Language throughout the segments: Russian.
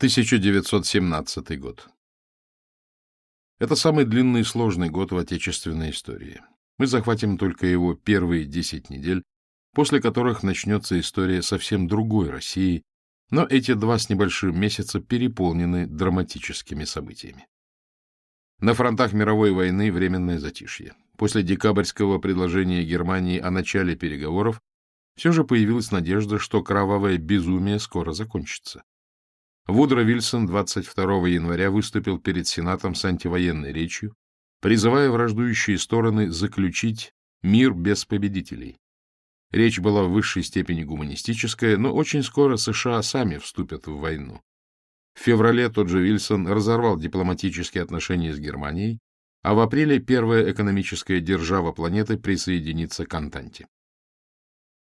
1917 год. Это самый длинный и сложный год в отечественной истории. Мы захватим только его первые 10 недель, после которых начнется история совсем другой России, но эти два с небольшим месяца переполнены драматическими событиями. На фронтах мировой войны временное затишье. После декабрьского предложения Германии о начале переговоров все же появилась надежда, что кровавое безумие скоро закончится. Вудро Вильсон 22 января выступил перед Сенатом с антивоенной речью, призывая враждующие стороны заключить мир без победителей. Речь была в высшей степени гуманистическая, но очень скоро США сами вступят в войну. В феврале тот же Вильсон разорвал дипломатические отношения с Германией, а в апреле первая экономическая держава планеты присоединится к Антанте.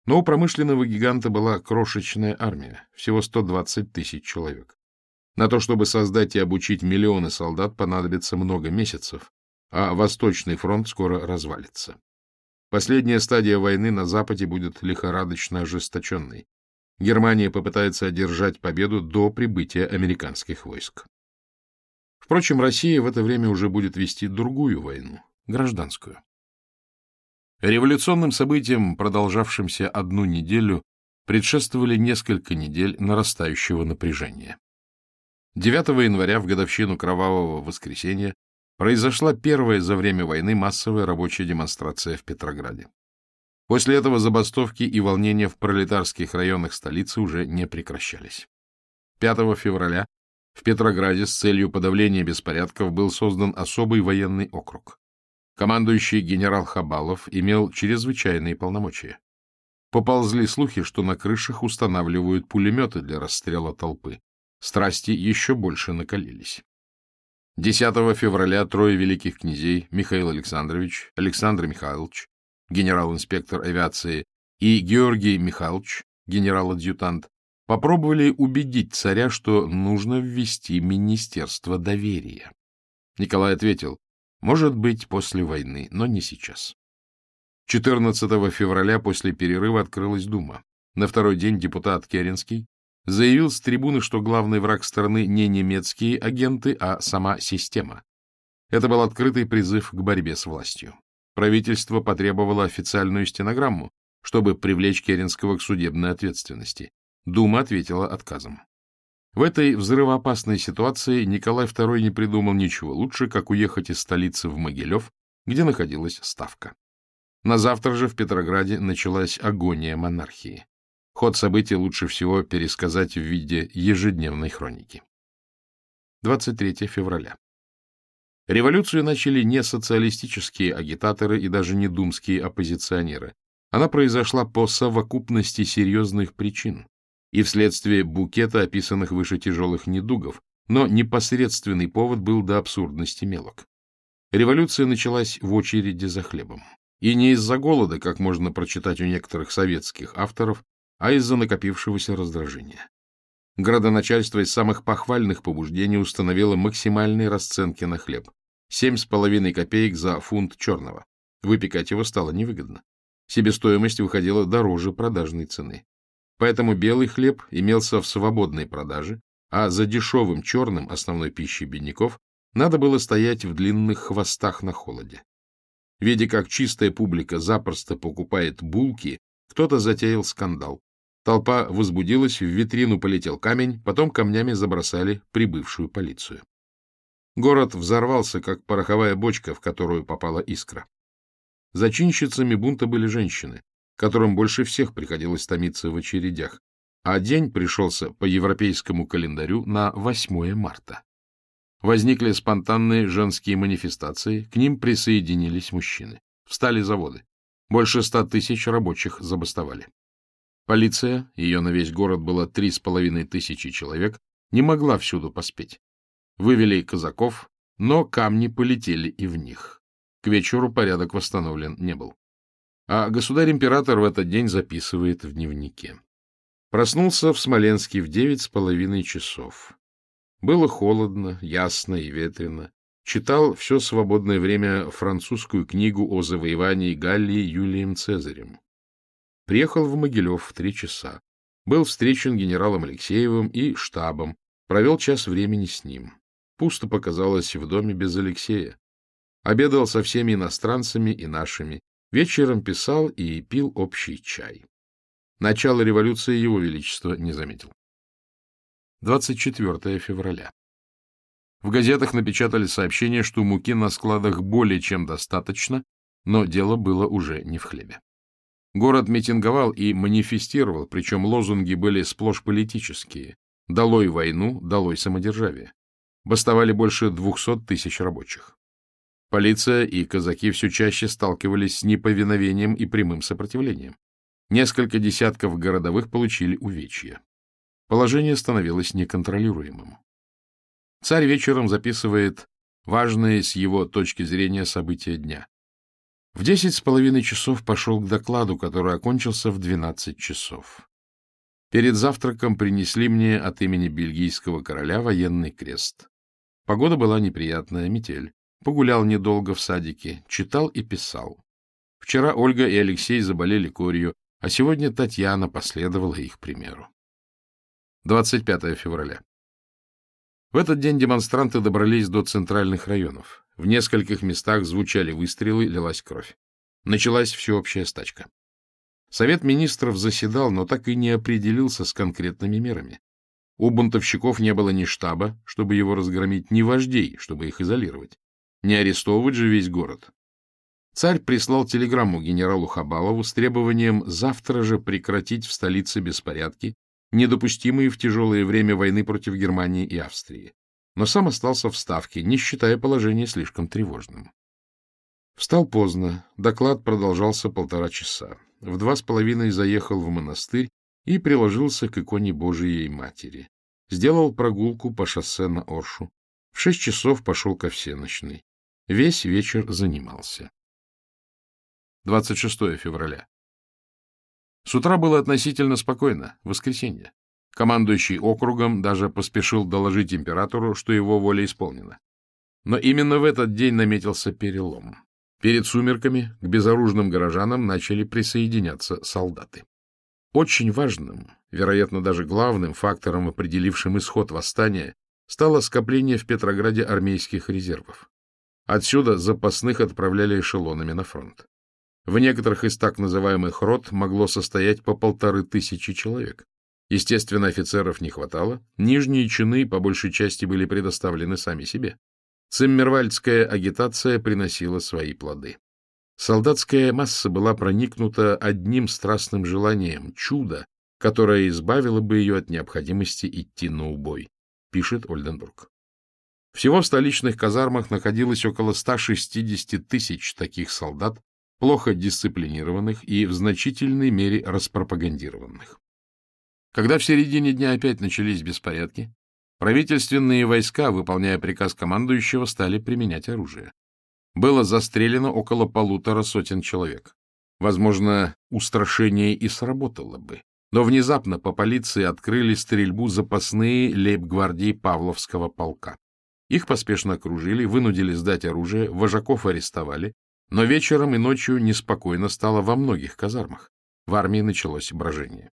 Но у промышленного гиганта была крошечная армия, всего 120 тысяч человек. На то, чтобы создать и обучить миллионы солдат, понадобится много месяцев, а Восточный фронт скоро развалится. Последняя стадия войны на Западе будет лихорадочно ожесточенной. Германия попытается одержать победу до прибытия американских войск. Впрочем, Россия в это время уже будет вести другую войну, гражданскую. Революционным событиям, продолжавшимся одну неделю, предшествовали несколько недель нарастающего напряжения. 9 января, в годовщину Кровавого воскресенья, произошла первая за время войны массовая рабочая демонстрация в Петрограде. После этого забастовки и волнения в пролетарских районах столицы уже не прекращались. 5 февраля в Петрограде с целью подавления беспорядков был создан особый военный округ. Командующий генерал Хабалов имел чрезвычайные полномочия. Поползли слухи, что на крышах устанавливают пулеметы для расстрела толпы. Страсти еще больше накалились. 10 февраля трое великих князей Михаил Александрович, Александр Михайлович, генерал-инспектор авиации, и Георгий Михайлович, генерал-адъютант, попробовали убедить царя, что нужно ввести Министерство доверия. Николай ответил, может быть, после войны, но не сейчас. 14 февраля после перерыва открылась Дума. На второй день депутат Керенский заявил с трибуны, что главный враг страны не немецкие агенты, а сама система. Это был открытый призыв к борьбе с властью. Правительство потребовало официальную стенограмму, чтобы привлечь Керенского к судебной ответственности. Дума ответила отказом. В этой взрывоопасной ситуации Николай II не придумал ничего лучше, как уехать из столицы в Могилев, где находилась Ставка. На завтра же в Петрограде началась агония монархии. Ход событий лучше всего пересказать в виде ежедневной хроники. 23 февраля. Революцию начали не социалистические агитаторы и даже не думские оппозиционеры. Она произошла по совокупности серьезных причин, и вследствие букета описанных выше тяжелых недугов, но непосредственный повод был до абсурдности мелок. Революция началась в очереди за хлебом. И не из-за голода, как можно прочитать у некоторых советских авторов, а из-за накопившегося раздражения. Градоначальство из самых похвальных побуждений установило максимальные расценки на хлеб. Семь с половиной копеек за фунт черного. Выпекать его стало невыгодно. Себестоимость выходила дороже продажной цены. Поэтому белый хлеб имелся в свободной продаже, а за дешевым черным, основной пищей бедняков, надо было стоять в длинных хвостах на холоде. Видя, как чистая публика запросто покупает булки, кто-то затеял скандал. Толпа возбудилась, в витрину полетел камень, потом камнями забросали прибывшую полицию. Город взорвался, как пороховая бочка, в которую попала искра. Зачинщицами бунта были женщины которым больше всех приходилось томиться в очередях, а день пришелся по европейскому календарю на 8 марта. Возникли спонтанные женские манифестации, к ним присоединились мужчины. Встали заводы. Больше ста тысяч рабочих забастовали. Полиция, ее на весь город было три с половиной тысячи человек, не могла всюду поспеть. Вывели казаков, но камни полетели и в них. К вечеру порядок восстановлен не был. А государь-император в этот день записывает в дневнике. Проснулся в Смоленске в девять с половиной часов. Было холодно, ясно и ветрено. Читал все свободное время французскую книгу о завоевании Галлии Юлием Цезарем. Приехал в Могилев в три часа. Был встречен генералом Алексеевым и штабом. Провел час времени с ним. Пусто показалось в доме без Алексея. Обедал со всеми иностранцами и нашими. Вечером писал и пил общий чай. Начало революции его величество не заметил. 24 февраля. В газетах напечатали сообщение, что муки на складах более чем достаточно, но дело было уже не в хлебе. Город митинговал и манифестировал, причем лозунги были сплошь политические. «Долой войну, долой самодержавие». Бастовали больше двухсот тысяч рабочих. Полиция и казаки все чаще сталкивались с неповиновением и прямым сопротивлением. Несколько десятков городовых получили увечья. Положение становилось неконтролируемым. Царь вечером записывает важные с его точки зрения события дня. В десять с половиной часов пошел к докладу, который окончился в двенадцать часов. Перед завтраком принесли мне от имени бельгийского короля военный крест. Погода была неприятная, метель. Погулял недолго в садике, читал и писал. Вчера Ольга и Алексей заболели корью, а сегодня Татьяна последовала их примеру. 25 февраля. В этот день демонстранты добрались до центральных районов. В нескольких местах звучали выстрелы, лилась кровь. Началась всеобщая стачка. Совет министров заседал, но так и не определился с конкретными мерами. У бунтовщиков не было ни штаба, чтобы его разгромить, ни вождей, чтобы их изолировать. Не арестовывать же весь город. Царь прислал телеграмму генералу Хабалову с требованием завтра же прекратить в столице беспорядки, недопустимые в тяжелое время войны против Германии и Австрии но сам остался в Ставке, не считая положения слишком тревожным. Встал поздно, доклад продолжался полтора часа. В два с половиной заехал в монастырь и приложился к иконе Божией Матери. Сделал прогулку по шоссе на Оршу. В шесть часов пошел ко всеночной. Весь вечер занимался. 26 февраля. С утра было относительно спокойно, воскресенье. Командующий округом даже поспешил доложить императору, что его воля исполнена. Но именно в этот день наметился перелом. Перед сумерками к безоружным горожанам начали присоединяться солдаты. Очень важным, вероятно, даже главным фактором, определившим исход восстания, стало скопление в Петрограде армейских резервов. Отсюда запасных отправляли эшелонами на фронт. В некоторых из так называемых рот могло состоять по полторы тысячи человек. Естественно, офицеров не хватало, нижние чины по большей части были предоставлены сами себе. Циммервальдская агитация приносила свои плоды. Солдатская масса была проникнута одним страстным желанием — чудо, которое избавило бы ее от необходимости идти на убой, пишет Ольденбург. Всего в столичных казармах находилось около 160 тысяч таких солдат, плохо дисциплинированных и в значительной мере распропагандированных. Когда в середине дня опять начались беспорядки, правительственные войска, выполняя приказ командующего, стали применять оружие. Было застрелено около полутора сотен человек. Возможно, устрашение и сработало бы. Но внезапно по полиции открыли стрельбу запасные лейб-гвардии Павловского полка. Их поспешно окружили, вынудили сдать оружие, вожаков арестовали, но вечером и ночью неспокойно стало во многих казармах. В армии началось брожение.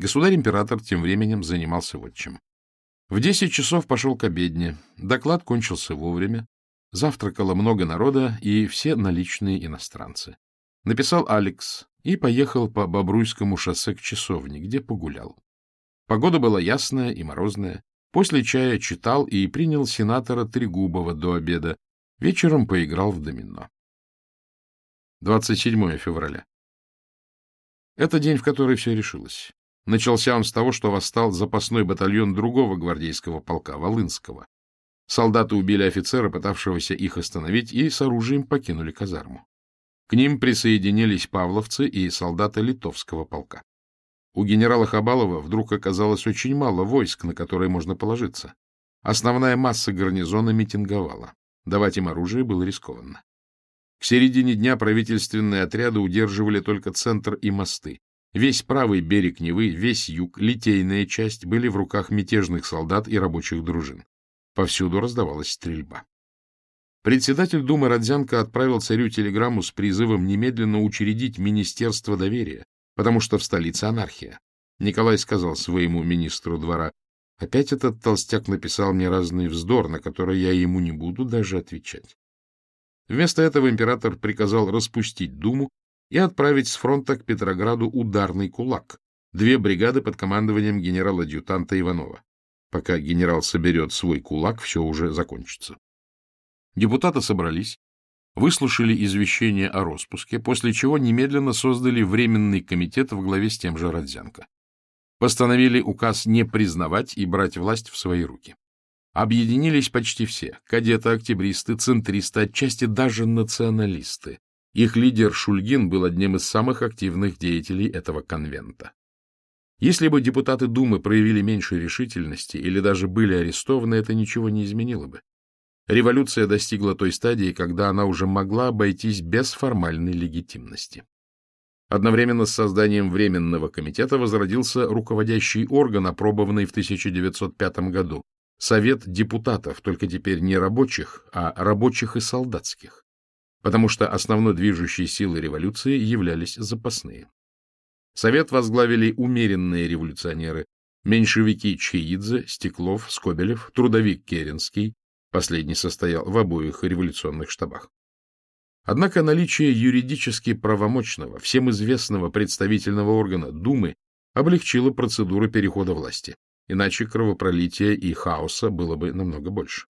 Государь-император тем временем занимался отчим. В десять часов пошел к обедне. Доклад кончился вовремя. Завтракало много народа и все наличные иностранцы. Написал Алекс и поехал по Бобруйскому шоссе к часовне, где погулял. Погода была ясная и морозная. После чая читал и принял сенатора Трегубова до обеда. Вечером поиграл в домино. 27 февраля. Это день, в который все решилось. Начался он с того, что восстал запасной батальон другого гвардейского полка, Волынского. Солдаты убили офицера, пытавшегося их остановить, и с оружием покинули казарму. К ним присоединились павловцы и солдаты литовского полка. У генерала Хабалова вдруг оказалось очень мало войск, на которые можно положиться. Основная масса гарнизона митинговала. Давать им оружие было рискованно. К середине дня правительственные отряды удерживали только центр и мосты. Весь правый берег Невы, весь юг, литейная часть были в руках мятежных солдат и рабочих дружин. Повсюду раздавалась стрельба. Председатель Думы Родзянко отправил царю телеграмму с призывом немедленно учредить Министерство доверия, потому что в столице анархия. Николай сказал своему министру двора, Опять этот толстяк написал мне разный вздор, на который я ему не буду даже отвечать. Вместо этого император приказал распустить Думу и отправить с фронта к Петрограду ударный кулак, две бригады под командованием генерала-адъютанта Иванова. Пока генерал соберет свой кулак, все уже закончится. Депутаты собрались, выслушали извещение о распуске, после чего немедленно создали Временный комитет в главе с тем же Родзянко. Постановили указ не признавать и брать власть в свои руки. Объединились почти все – кадеты, октябристы, центристы, отчасти даже националисты. Их лидер Шульгин был одним из самых активных деятелей этого конвента. Если бы депутаты Думы проявили меньше решительности или даже были арестованы, это ничего не изменило бы. Революция достигла той стадии, когда она уже могла обойтись без формальной легитимности. Одновременно с созданием Временного комитета возродился руководящий орган, опробованный в 1905 году – Совет депутатов, только теперь не рабочих, а рабочих и солдатских, потому что основной движущей силой революции являлись запасные. Совет возглавили умеренные революционеры – меньшевики Чеидзе, Стеклов, Скобелев, трудовик Керенский, последний состоял в обоих революционных штабах. Однако наличие юридически правомочного, всем известного представительного органа Думы облегчило процедуру перехода власти, иначе кровопролития и хаоса было бы намного больше.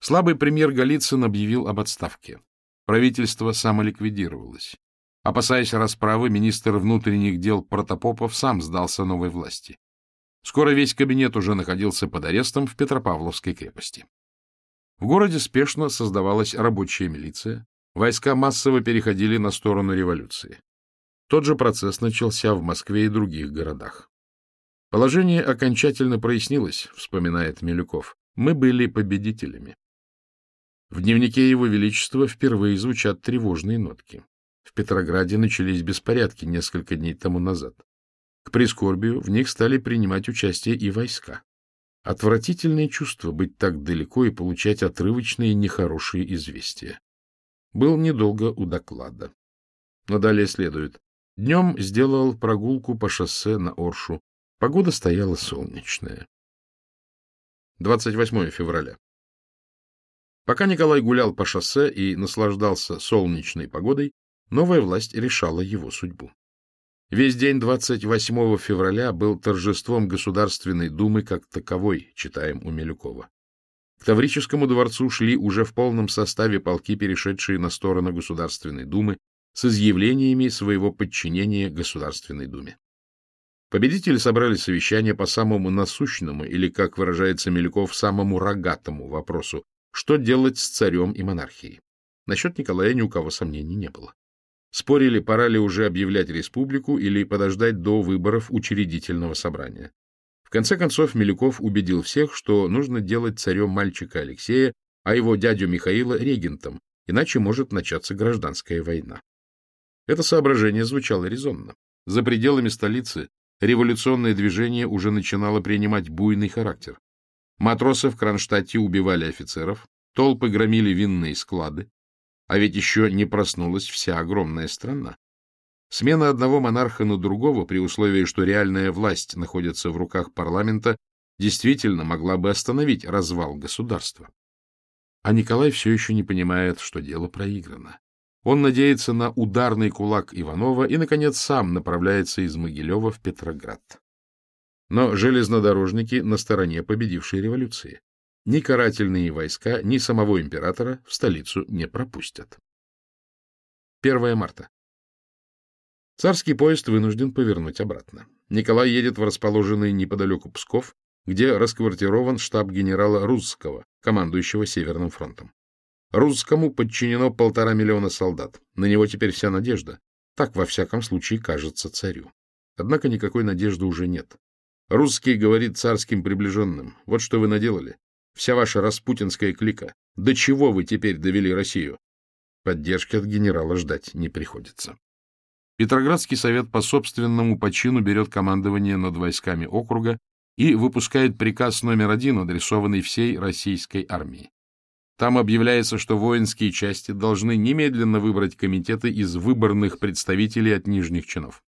Слабый премьер Голицын объявил об отставке. Правительство самоликвидировалось. Опасаясь расправы, министр внутренних дел Протопопов сам сдался новой власти. Скоро весь кабинет уже находился под арестом в Петропавловской крепости. В городе спешно создавалась рабочая милиция, Войска массово переходили на сторону революции. Тот же процесс начался в Москве и других городах. Положение окончательно прояснилось, вспоминает Милюков. Мы были победителями. В дневнике Его Величества впервые звучат тревожные нотки. В Петрограде начались беспорядки несколько дней тому назад. К прискорбию в них стали принимать участие и войска. Отвратительное чувство быть так далеко и получать отрывочные нехорошие известия. Был недолго у доклада. Но далее следует. Днем сделал прогулку по шоссе на Оршу. Погода стояла солнечная. 28 февраля. Пока Николай гулял по шоссе и наслаждался солнечной погодой, новая власть решала его судьбу. Весь день 28 февраля был торжеством Государственной Думы как таковой, читаем у Милюкова. К Таврическому дворцу шли уже в полном составе полки, перешедшие на сторону Государственной Думы, с изъявлениями своего подчинения Государственной Думе. Победители собрали совещание по самому насущному, или, как выражается Мельков, самому рогатому вопросу, что делать с царем и монархией. Насчет Николая ни у кого сомнений не было. Спорили, пора ли уже объявлять республику или подождать до выборов учредительного собрания. В конце концов, Милюков убедил всех, что нужно делать царем мальчика Алексея, а его дядю Михаила регентом, иначе может начаться гражданская война. Это соображение звучало резонно. За пределами столицы революционное движение уже начинало принимать буйный характер. Матросы в Кронштадте убивали офицеров, толпы громили винные склады, а ведь еще не проснулась вся огромная страна. Смена одного монарха на другого, при условии, что реальная власть находится в руках парламента, действительно могла бы остановить развал государства. А Николай все еще не понимает, что дело проиграно. Он надеется на ударный кулак Иванова и, наконец, сам направляется из Могилева в Петроград. Но железнодорожники на стороне победившей революции. Ни карательные войска, ни самого императора в столицу не пропустят. 1 марта. Царский поезд вынужден повернуть обратно. Николай едет в расположенный неподалеку Псков, где расквартирован штаб генерала Русского, командующего Северным фронтом. Русскому подчинено полтора миллиона солдат. На него теперь вся надежда. Так, во всяком случае, кажется царю. Однако никакой надежды уже нет. Русский говорит царским приближенным. Вот что вы наделали. Вся ваша распутинская клика. До чего вы теперь довели Россию? Поддержки от генерала ждать не приходится. Петроградский совет по собственному почину берет командование над войсками округа и выпускает приказ номер один, адресованный всей российской армии. Там объявляется, что воинские части должны немедленно выбрать комитеты из выборных представителей от нижних чинов.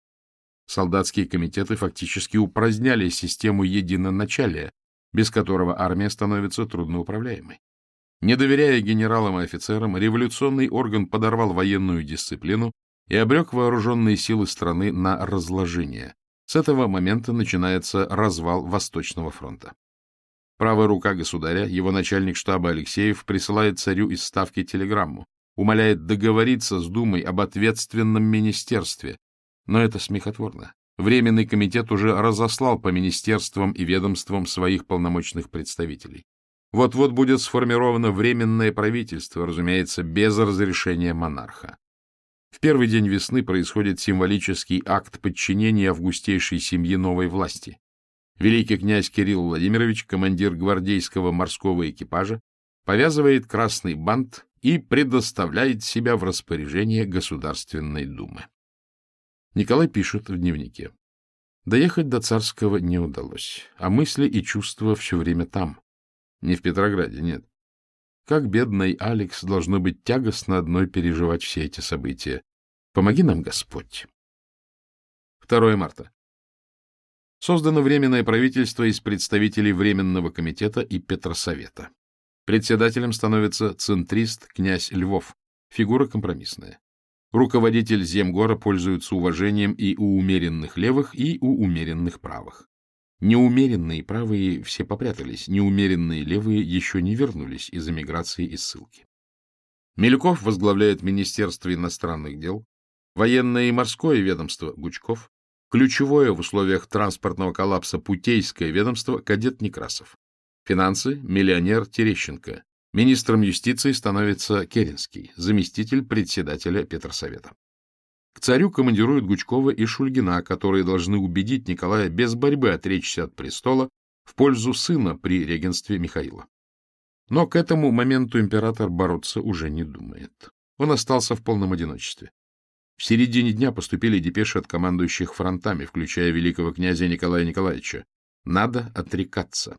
Солдатские комитеты фактически упраздняли систему единоначалия, без которого армия становится трудноуправляемой. Не доверяя генералам и офицерам, революционный орган подорвал военную дисциплину и обрек вооруженные силы страны на разложение. С этого момента начинается развал Восточного фронта. Правая рука государя, его начальник штаба Алексеев, присылает царю из Ставки телеграмму, умоляет договориться с Думой об ответственном министерстве. Но это смехотворно. Временный комитет уже разослал по министерствам и ведомствам своих полномочных представителей. Вот-вот будет сформировано временное правительство, разумеется, без разрешения монарха. В первый день весны происходит символический акт подчинения августейшей семьи новой власти. Великий князь Кирилл Владимирович, командир гвардейского морского экипажа, повязывает красный бант и предоставляет себя в распоряжение Государственной Думы. Николай пишет в дневнике. Доехать до Царского не удалось, а мысли и чувства все время там, не в Петрограде, нет. Как бедный Алекс должно быть тягостно одной переживать все эти события. Помоги нам, Господь. 2 марта. Создано Временное правительство из представителей Временного комитета и Петросовета. Председателем становится центрист князь Львов, фигура компромиссная. Руководитель Земгора пользуется уважением и у умеренных левых, и у умеренных правых. Неумеренные правые все попрятались, неумеренные левые еще не вернулись из эмиграции и ссылки. Милюков возглавляет Министерство иностранных дел, военное и морское ведомство Гучков, ключевое в условиях транспортного коллапса путейское ведомство кадет Некрасов, финансы – миллионер Терещенко, министром юстиции становится Керенский, заместитель председателя Петросовета. К царю командируют Гучкова и Шульгина, которые должны убедить Николая без борьбы отречься от престола в пользу сына при регенстве Михаила. Но к этому моменту император бороться уже не думает. Он остался в полном одиночестве. В середине дня поступили депеши от командующих фронтами, включая великого князя Николая Николаевича. Надо отрекаться.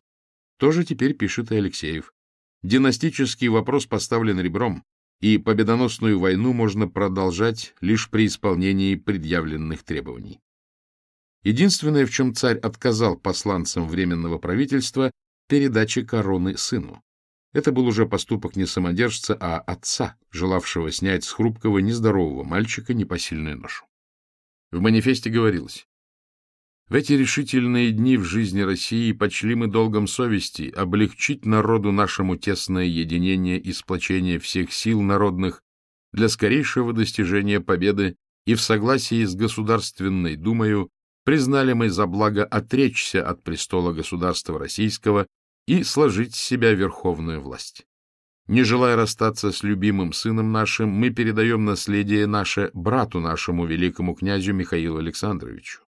Тоже теперь пишет и Алексеев. Династический вопрос поставлен ребром, и победоносную войну можно продолжать лишь при исполнении предъявленных требований. Единственное, в чем царь отказал посланцам Временного правительства, передаче короны сыну. Это был уже поступок не самодержца, а отца, желавшего снять с хрупкого, нездорового мальчика непосильную ношу. В манифесте говорилось, в эти решительные дни в жизни России почли мы долгом совести облегчить народу нашему тесное единение и сплочение всех сил народных для скорейшего достижения победы и в согласии с Государственной Думою признали мы за благо отречься от престола государства российского и сложить с себя верховную власть. Не желая расстаться с любимым сыном нашим, мы передаем наследие наше брату нашему великому князю Михаилу Александровичу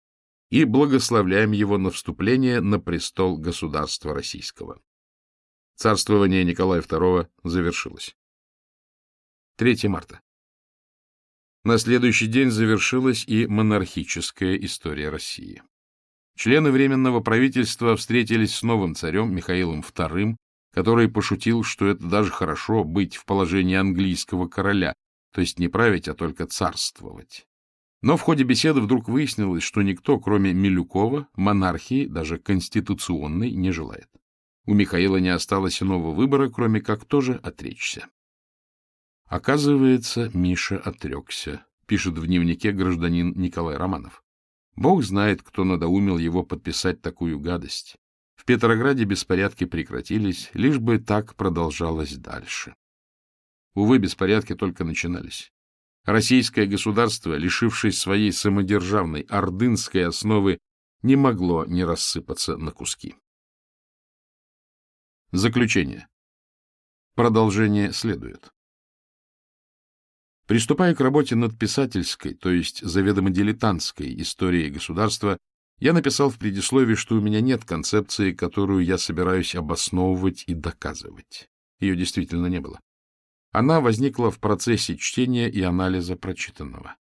и благословляем его на вступление на престол государства российского. Царствование Николая II завершилось. 3 марта. На следующий день завершилась и монархическая история России. Члены Временного правительства встретились с новым царем Михаилом II, который пошутил, что это даже хорошо быть в положении английского короля, то есть не править, а только царствовать. Но в ходе беседы вдруг выяснилось, что никто, кроме Милюкова, монархии, даже конституционной, не желает. У Михаила не осталось иного выбора, кроме как тоже отречься. Оказывается, Миша отрекся, пишет в дневнике гражданин Николай Романов. Бог знает, кто надоумил его подписать такую гадость. В Петрограде беспорядки прекратились, лишь бы так продолжалось дальше. Увы, беспорядки только начинались. Российское государство, лишившись своей самодержавной ордынской основы, не могло не рассыпаться на куски. Заключение. Продолжение следует. Приступая к работе над писательской, то есть заведомо дилетантской историей государства, я написал в предисловии, что у меня нет концепции, которую я собираюсь обосновывать и доказывать. Ее действительно не было. Она возникла в процессе чтения и анализа прочитанного.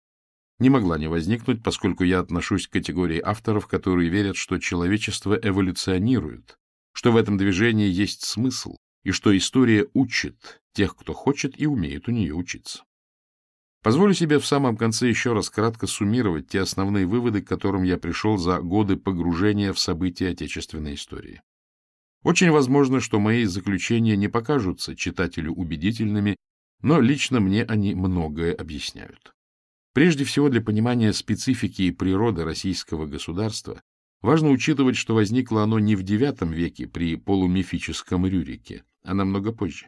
Не могла не возникнуть, поскольку я отношусь к категории авторов, которые верят, что человечество эволюционирует, что в этом движении есть смысл, и что история учит тех, кто хочет и умеет у нее учиться. Позволю себе в самом конце еще раз кратко суммировать те основные выводы, к которым я пришел за годы погружения в события отечественной истории. Очень возможно, что мои заключения не покажутся читателю убедительными, но лично мне они многое объясняют. Прежде всего, для понимания специфики и природы российского государства важно учитывать, что возникло оно не в IX веке при полумифическом Рюрике, а намного позже.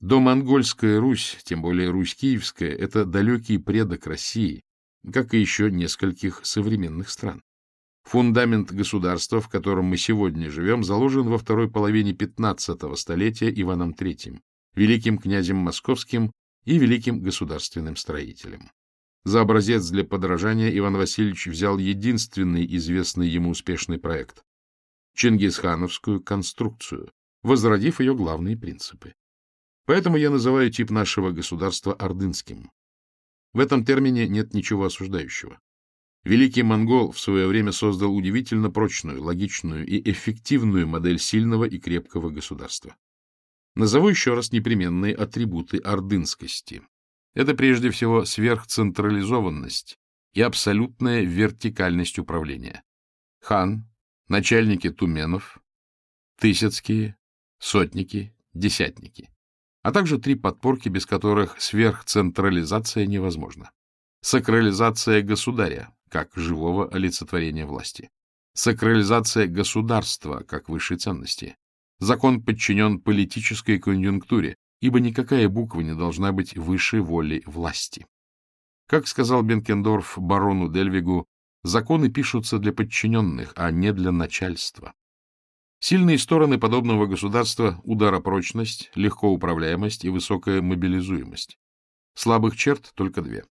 Домонгольская Русь, тем более Русь Киевская, это далекий предок России, как и еще нескольких современных стран. Фундамент государства, в котором мы сегодня живем, заложен во второй половине XV столетия Иваном III, великим князем московским и великим государственным строителем. За образец для подражания Иван Васильевич взял единственный известный ему успешный проект – Чингисхановскую конструкцию, возродив ее главные принципы. Поэтому я называю тип нашего государства ордынским. В этом термине нет ничего осуждающего. Великий монгол в свое время создал удивительно прочную, логичную и эффективную модель сильного и крепкого государства. Назову еще раз непременные атрибуты ордынскости. Это прежде всего сверхцентрализованность и абсолютная вертикальность управления. Хан, начальники туменов, тысяцкие, сотники, десятники, а также три подпорки, без которых сверхцентрализация невозможна. Сакрализация государя, как живого олицетворения власти. Сакрализация государства, как высшей ценности. Закон подчинен политической конъюнктуре, ибо никакая буква не должна быть выше воли власти. Как сказал Бенкендорф барону Дельвигу, законы пишутся для подчиненных, а не для начальства. Сильные стороны подобного государства – ударопрочность, легкоуправляемость и высокая мобилизуемость. Слабых черт только две.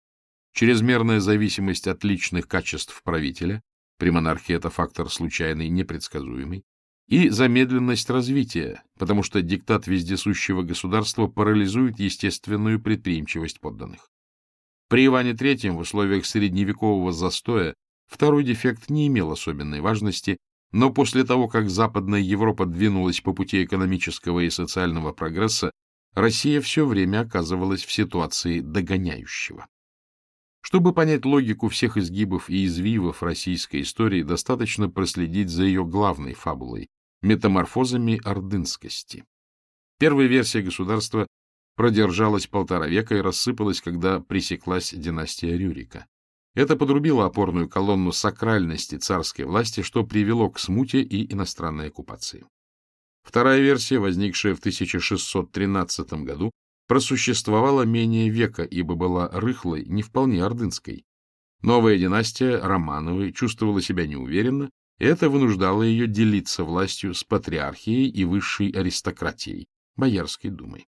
Чрезмерная зависимость от личных качеств правителя, при монархии это фактор случайный, непредсказуемый, и замедленность развития, потому что диктат вездесущего государства парализует естественную предприимчивость подданных. При Иване III в условиях средневекового застоя второй дефект не имел особенной важности, но после того, как Западная Европа двинулась по пути экономического и социального прогресса, Россия все время оказывалась в ситуации догоняющего. Чтобы понять логику всех изгибов и извивов российской истории, достаточно проследить за ее главной фабулой метаморфозами ордынскости. Первая версия государства продержалась полтора века и рассыпалась, когда пресеклась династия Рюрика. Это подрубило опорную колонну сакральности царской власти, что привело к смуте и иностранной оккупации. Вторая версия, возникшая в 1613 году, просуществовала менее века, ибо была рыхлой, не вполне ордынской. Новая династия Романовой чувствовала себя неуверенно это вынуждало ее делиться властью с патриархией и высшей аристократией, Боярской думой.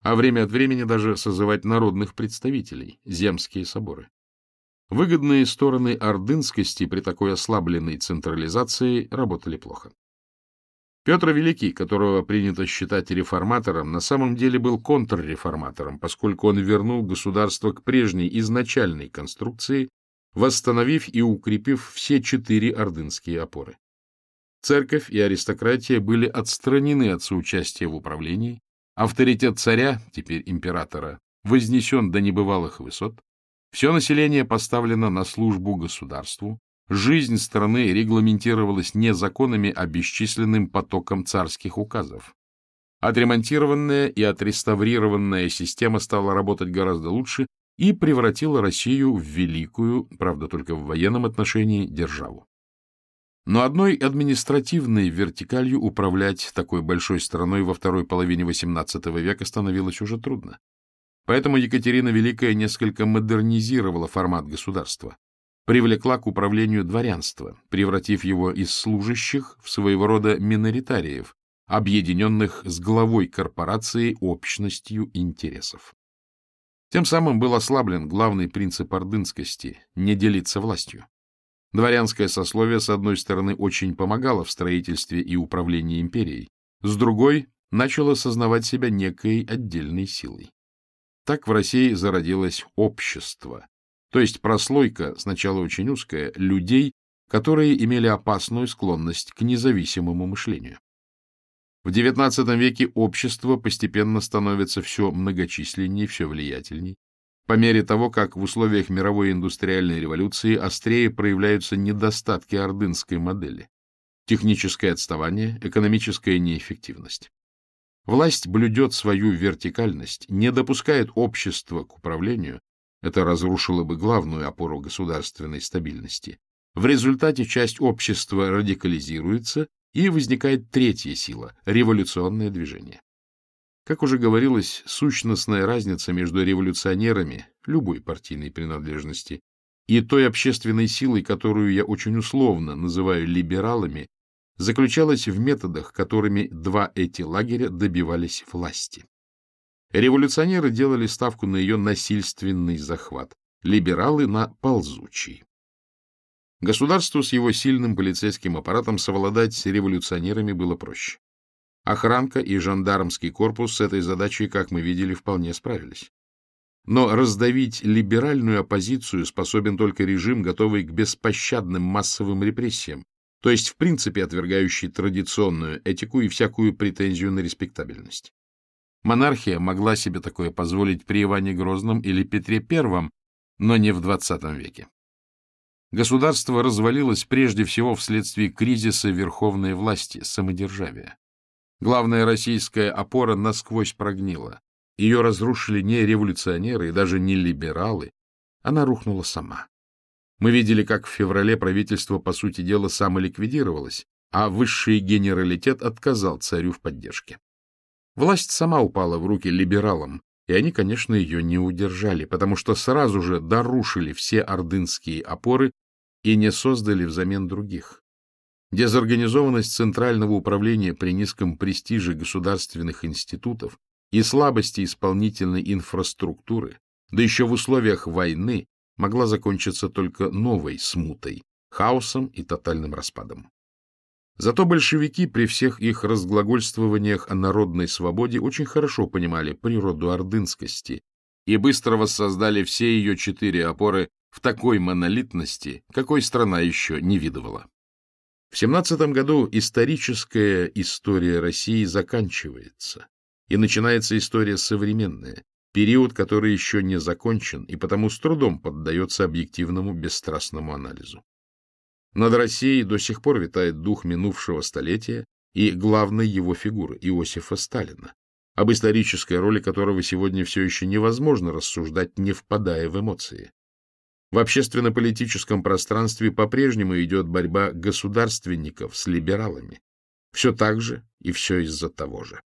А время от времени даже созывать народных представителей, земские соборы. Выгодные стороны ордынскости при такой ослабленной централизации работали плохо. Петр Великий, которого принято считать реформатором, на самом деле был контрреформатором, поскольку он вернул государство к прежней изначальной конструкции восстановив и укрепив все четыре ордынские опоры. Церковь и аристократия были отстранены от соучастия в управлении, авторитет царя, теперь императора, вознесен до небывалых высот, все население поставлено на службу государству, жизнь страны регламентировалась не законами, а бесчисленным потоком царских указов. Отремонтированная и отреставрированная система стала работать гораздо лучше и превратила Россию в великую, правда только в военном отношении, державу. Но одной административной вертикалью управлять такой большой страной во второй половине XVIII века становилось уже трудно. Поэтому Екатерина Великая несколько модернизировала формат государства, привлекла к управлению дворянство, превратив его из служащих в своего рода миноритариев, объединенных с главой корпорации общностью интересов. Тем самым был ослаблен главный принцип ордынскости — не делиться властью. Дворянское сословие, с одной стороны, очень помогало в строительстве и управлении империей, с другой — начало сознавать себя некой отдельной силой. Так в России зародилось общество, то есть прослойка, сначала очень узкая, людей, которые имели опасную склонность к независимому мышлению. В XIX веке общество постепенно становится все многочисленнее, все влиятельней. По мере того, как в условиях мировой индустриальной революции острее проявляются недостатки ордынской модели. техническое отставание, экономическая неэффективность. Власть блюдет свою вертикальность, не допускает общества к управлению, это разрушило бы главную опору государственной стабильности. В результате часть общества радикализируется, и возникает третья сила – революционное движение. Как уже говорилось, сущностная разница между революционерами любой партийной принадлежности и той общественной силой, которую я очень условно называю либералами, заключалась в методах, которыми два эти лагеря добивались власти. Революционеры делали ставку на ее насильственный захват, либералы — на ползучий. Государству с его сильным полицейским аппаратом совладать с революционерами было проще. Охранка и жандармский корпус с этой задачей, как мы видели, вполне справились. Но раздавить либеральную оппозицию способен только режим, готовый к беспощадным массовым репрессиям, то есть в принципе отвергающий традиционную этику и всякую претензию на респектабельность. Монархия могла себе такое позволить при Иване Грозном или Петре I, но не в XX веке. Государство развалилось прежде всего вследствие кризиса верховной власти, самодержавия. Главная российская опора насквозь прогнила. Ее разрушили не революционеры и даже не либералы. Она рухнула сама. Мы видели, как в феврале правительство, по сути дела, самоликвидировалось, а высший генералитет отказал царю в поддержке. Власть сама упала в руки либералам, и они, конечно, ее не удержали, потому что сразу же дорушили все ордынские опоры и не создали взамен других. Дезорганизованность центрального управления при низком престиже государственных институтов и слабости исполнительной инфраструктуры, да еще в условиях войны, могла закончиться только новой смутой, хаосом и тотальным распадом. Зато большевики при всех их разглагольствованиях о народной свободе очень хорошо понимали природу ордынскости и быстро воссоздали все ее четыре опоры в такой монолитности, какой страна еще не видывала. В 17 году историческая история России заканчивается, и начинается история современная, период, который еще не закончен и потому с трудом поддается объективному бесстрастному анализу. Над Россией до сих пор витает дух минувшего столетия и главной его фигуры Иосифа Сталина, об исторической роли которого сегодня все еще невозможно рассуждать, не впадая в эмоции. В общественно-политическом пространстве по-прежнему идет борьба государственников с либералами. Все так же и все из-за того же.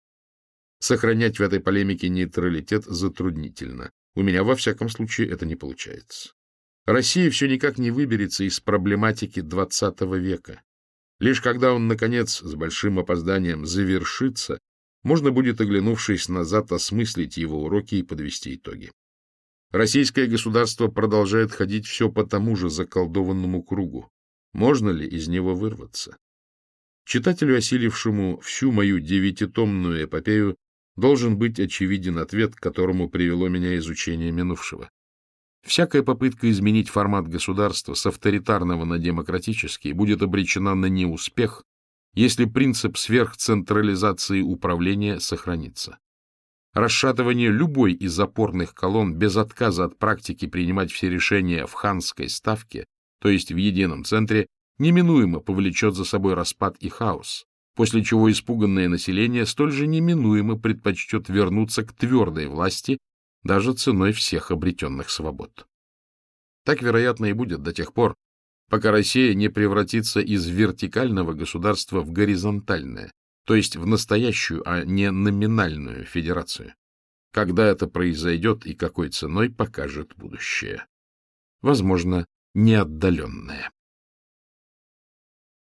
Сохранять в этой полемике нейтралитет затруднительно. У меня, во всяком случае, это не получается. Россия все никак не выберется из проблематики XX века. Лишь когда он, наконец, с большим опозданием завершится, можно будет, оглянувшись назад, осмыслить его уроки и подвести итоги. Российское государство продолжает ходить все по тому же заколдованному кругу. Можно ли из него вырваться? Читателю, осилившему всю мою девятитомную эпопею, должен быть очевиден ответ, к которому привело меня изучение минувшего. Всякая попытка изменить формат государства с авторитарного на демократический будет обречена на неуспех, если принцип сверхцентрализации управления сохранится. Расшатывание любой из опорных колонн без отказа от практики принимать все решения в ханской ставке, то есть в едином центре, неминуемо повлечет за собой распад и хаос, после чего испуганное население столь же неминуемо предпочтет вернуться к твердой власти даже ценой всех обретенных свобод. Так, вероятно, и будет до тех пор, пока Россия не превратится из вертикального государства в горизонтальное, то есть в настоящую, а не номинальную федерацию. Когда это произойдет и какой ценой, покажет будущее. Возможно, неотдаленное.